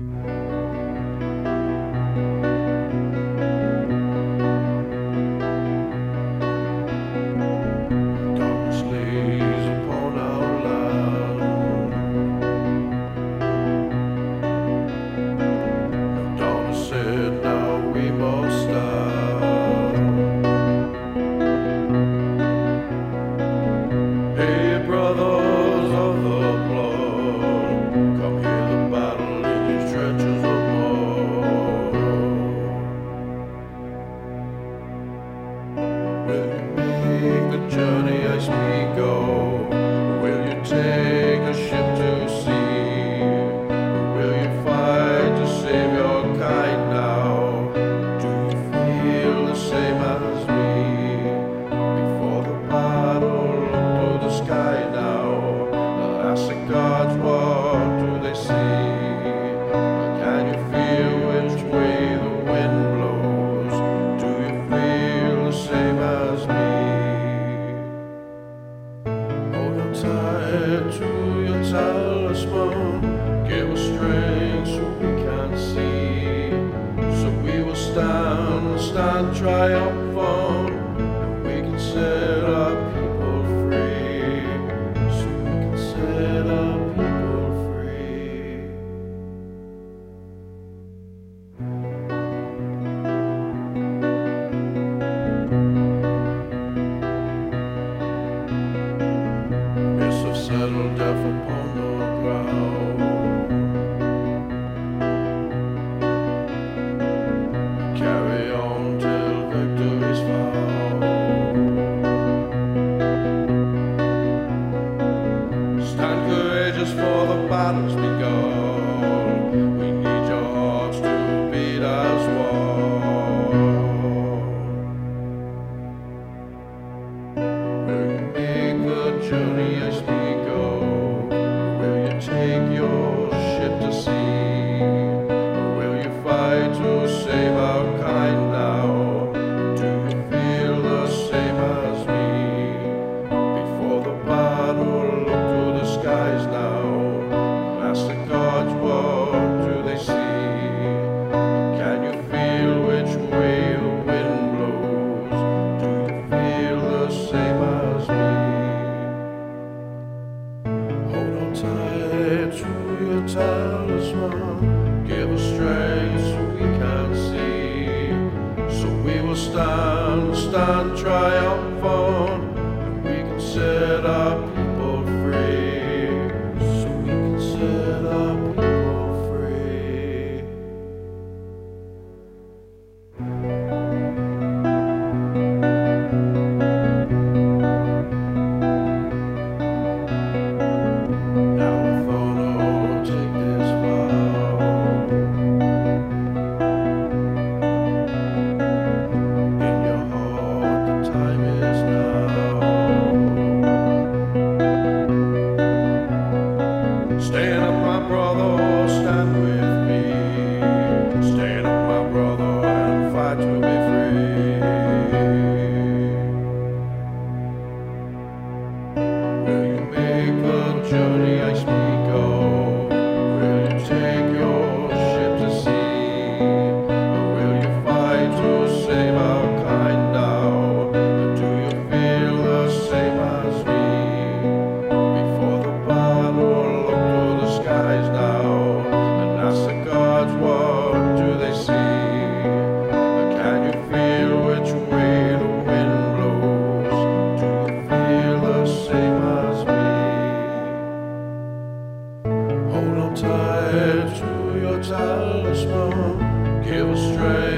Mm-hmm. the journey I speak of. to your talisman. Give us strength so we can see. So we will stand, stand triumphant. And we can say. just for the bottles we go. and try us give us strength.